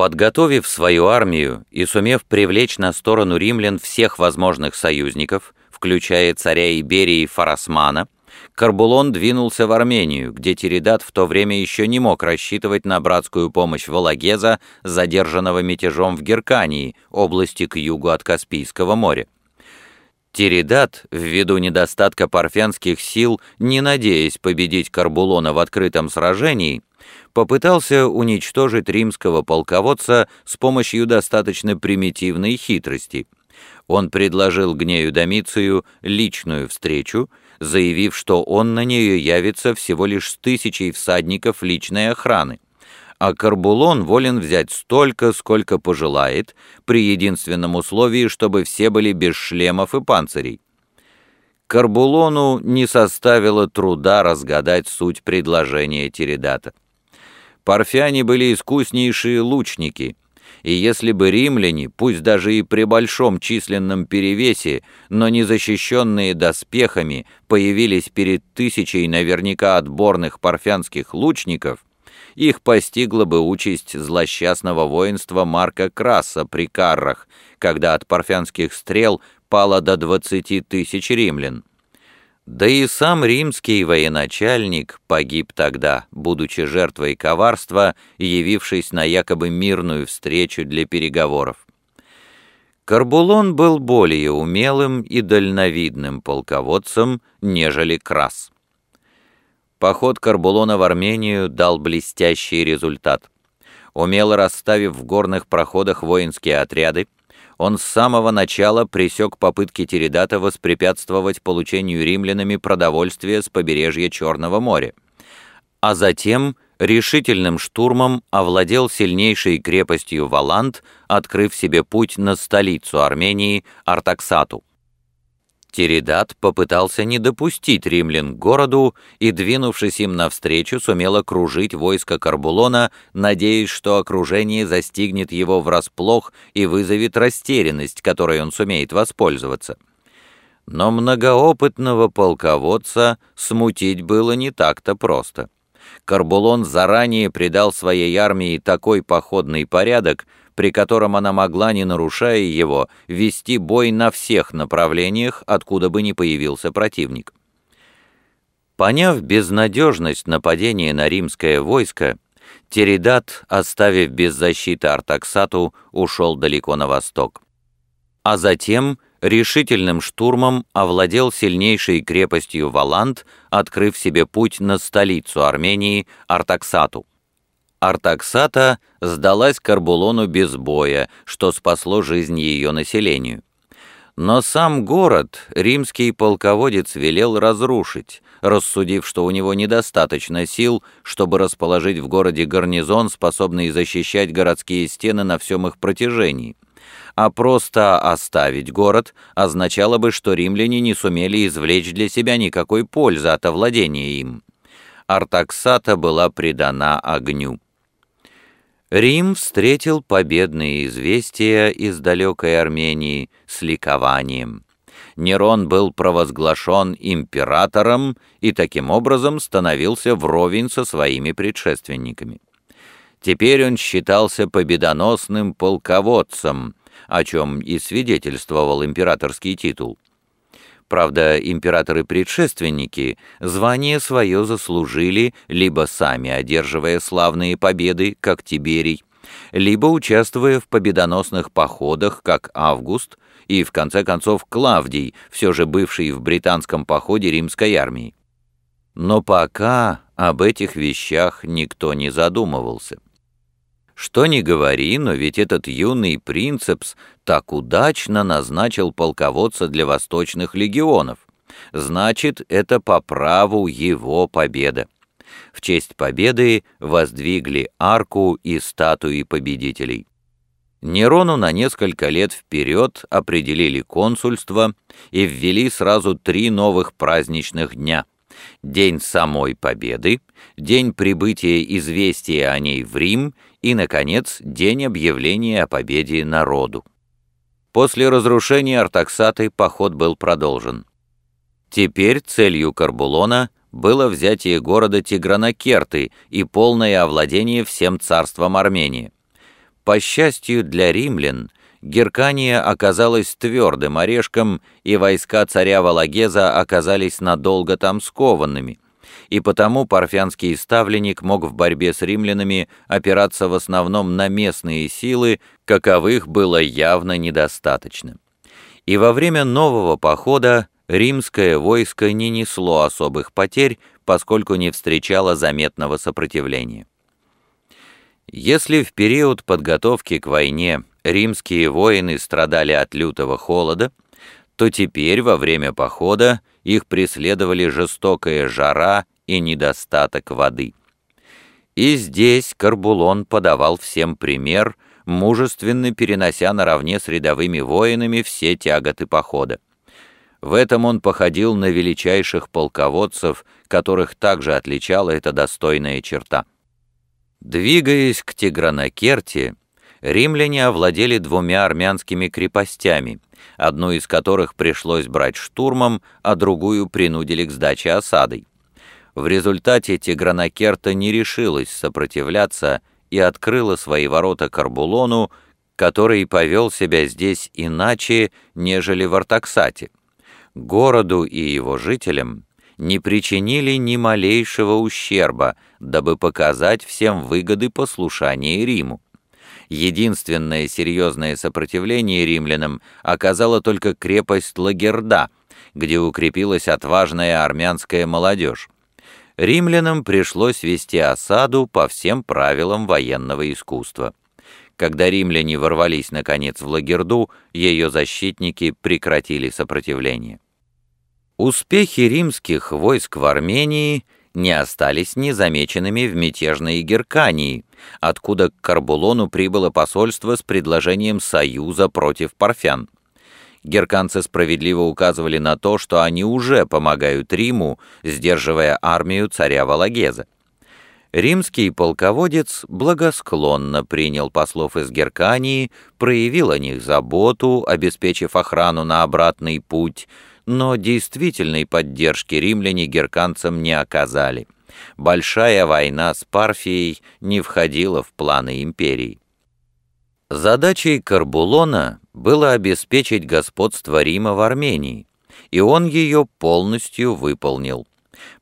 Подготовив свою армию и сумев привлечь на сторону римлян всех возможных союзников, включая царя Иберии Фарасмана, Карбулон двинулся в Армению, где Тиридат в то время еще не мог рассчитывать на братскую помощь Валагеза, задержанного мятежом в Геркании, области к югу от Каспийского моря. Тиридат, ввиду недостатка парфянских сил, не надеясь победить Карбулона в открытом сражении, попытался уничтожить римского полководца с помощью достаточно примитивной хитрости. Он предложил Гнею Домицию личную встречу, заявив, что он на нее явится всего лишь с тысячей всадников личной охраны, а Карбулон волен взять столько, сколько пожелает, при единственном условии, чтобы все были без шлемов и панцирей. Карбулону не составило труда разгадать суть предложения Тиридата. Парфяне были искуснейшие лучники, и если бы римляне, пусть даже и при большом численном перевесе, но не защищенные доспехами, появились перед тысячей наверняка отборных парфянских лучников, их постигла бы участь злосчастного воинства Марка Краса при Каррах, когда от парфянских стрел пало до двадцати тысяч римлян. Да и сам римский военачальник погиб тогда, будучи жертвой коварства, явившись на якобы мирную встречу для переговоров. Карбулон был более умелым и дальновидным полководцем, нежели Крас. Поход Карбулона в Армению дал блестящий результат. Умело расставив в горных проходах воинские отряды, он с самого начала пресек попытки Тиридата воспрепятствовать получению римлянами продовольствия с побережья Черного моря. А затем решительным штурмом овладел сильнейшей крепостью Валант, открыв себе путь на столицу Армении Артаксату. Тиридат попытался не допустить римлян к городу и, двинувшись им навстречу, сумел окружить войско Карбулона, надеясь, что окружение застигнет его врасплох и вызовет растерянность, которой он сумеет воспользоваться. Но многоопытного полководца смутить было не так-то просто. Карбулон заранее придал своей армии такой походный порядок, при котором она могла, не нарушая его, вести бой на всех направлениях, откуда бы ни появился противник. Поняв безнадежность нападения на римское войско, Теридат, оставив без защиты Артаксату, ушел далеко на восток. А затем решительным штурмом овладел сильнейшей крепостью Валант, открыв себе путь на столицу Армении Артаксату. Артаксата сдалась Карбулону без боя, что спасло жизнь ее населению. Но сам город римский полководец велел разрушить, рассудив, что у него недостаточно сил, чтобы расположить в городе гарнизон, способный защищать городские стены на всем их протяжении. А просто оставить город означало бы, что римляне не сумели извлечь для себя никакой пользы от овладения им. Артаксата была предана огню. Рим встретил победные известия из далекой Армении с ликованием. Нерон был провозглашен императором и таким образом становился вровень со своими предшественниками. Теперь он считался победоносным полководцем, о чем и свидетельствовал императорский титул. Правда, императоры-предшественники звание свое заслужили, либо сами одерживая славные победы, как Тиберий, либо участвуя в победоносных походах, как Август, и, в конце концов, Клавдий, все же бывший в британском походе римской армии. Но пока об этих вещах никто не задумывался. Что ни говори, но ведь этот юный принцепс так удачно назначил полководца для восточных легионов. Значит, это по праву его победа. В честь победы воздвигли арку и статуи победителей. Нерону на несколько лет вперед определили консульство и ввели сразу три новых праздничных дня. День самой победы, день прибытия известия о ней в Рим и, наконец, день объявления о победе народу. После разрушения Артаксаты поход был продолжен. Теперь целью Карбулона было взятие города Тигранакерты и полное овладение всем царством Армении. По счастью для римлян, Геркания оказалась твердым орешком, и войска царя Валагеза оказались надолго там скованными, и потому парфянский ставленник мог в борьбе с римлянами опираться в основном на местные силы, каковых было явно недостаточно. И во время нового похода римское войско не несло особых потерь, поскольку не встречало заметного сопротивления. Если в период подготовки к войне римские воины страдали от лютого холода, то теперь во время похода их преследовали жестокая жара и недостаток воды. И здесь Карбулон подавал всем пример, мужественно перенося наравне с рядовыми воинами все тяготы похода. В этом он походил на величайших полководцев, которых также отличала эта достойная черта. Двигаясь к Тигранакерте, римляне овладели двумя армянскими крепостями, одну из которых пришлось брать штурмом, а другую принудили к сдаче осадой. В результате Тигранакерта не решилась сопротивляться и открыла свои ворота Карбулону, который повел себя здесь иначе, нежели в Артаксате. Городу и его жителям не причинили ни малейшего ущерба, дабы показать всем выгоды послушания Риму. Единственное серьезное сопротивление римлянам оказала только крепость Лагерда, где укрепилась отважная армянская молодежь. Римлянам пришлось вести осаду по всем правилам военного искусства. Когда римляне ворвались наконец в Лагерду, ее защитники прекратили сопротивление. Успехи римских войск в Армении – не остались незамеченными в мятежной Геркании, откуда к Карбулону прибыло посольство с предложением союза против парфян. Герканцы справедливо указывали на то, что они уже помогают Риму, сдерживая армию царя Валагеза. Римский полководец благосклонно принял послов из Геркании, проявил о них заботу, обеспечив охрану на обратный путь, но действительной поддержки римляне герканцам не оказали. Большая война с Парфией не входила в планы империи. Задачей Карбулона было обеспечить господство Рима в Армении, и он ее полностью выполнил.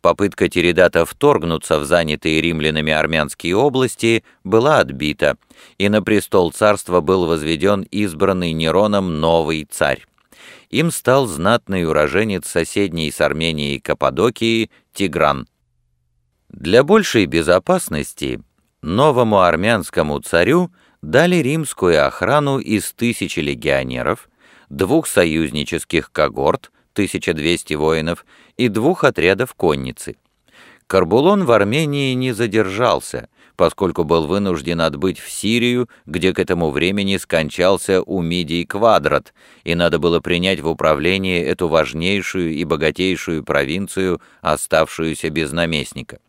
Попытка Тиридата вторгнуться в занятые римлянами армянские области была отбита, и на престол царства был возведен избранный Нероном новый царь им стал знатный уроженец соседней с Арменией Каппадокии Тигран. Для большей безопасности новому армянскому царю дали римскую охрану из тысячи легионеров, двух союзнических когорт, 1200 воинов, и двух отрядов конницы. Карбулон в Армении не задержался, поскольку был вынужден отбыть в Сирию, где к этому времени скончался Умидий Квадрат, и надо было принять в управление эту важнейшую и богатейшую провинцию, оставшуюся без наместника.